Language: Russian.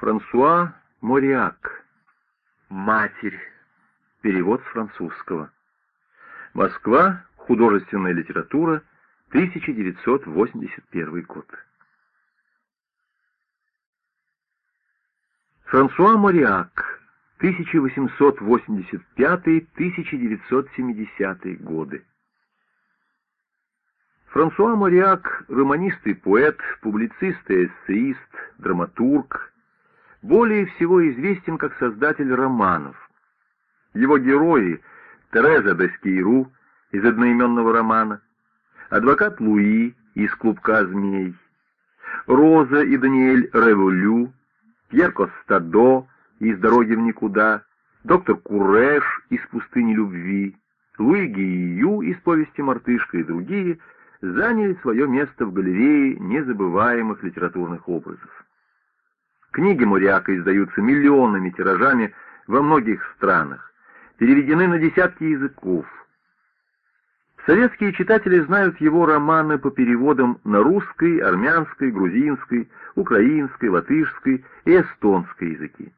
Франсуа Мориак. Матерь. Перевод с французского. Москва. Художественная литература. 1981 год. Франсуа Мориак. 1885-1970 годы. Франсуа Мориак – романист и поэт, публицист и эссеист, драматург. Более всего известен как создатель романов. Его герои – Тереза Дескейру из одноименного романа, адвокат Луи из «Клубка змей», Роза и Даниэль Револю, Пьер Костадо из «Дороги в никуда», доктор Куреш из «Пустыни любви», Луи Гию из повести «Мартышка» и другие – заняли свое место в галерее незабываемых литературных образов. Книги Муряка издаются миллионными тиражами во многих странах, переведены на десятки языков. Советские читатели знают его романы по переводам на русской, армянской, грузинской, украинской, латышской и эстонской языки.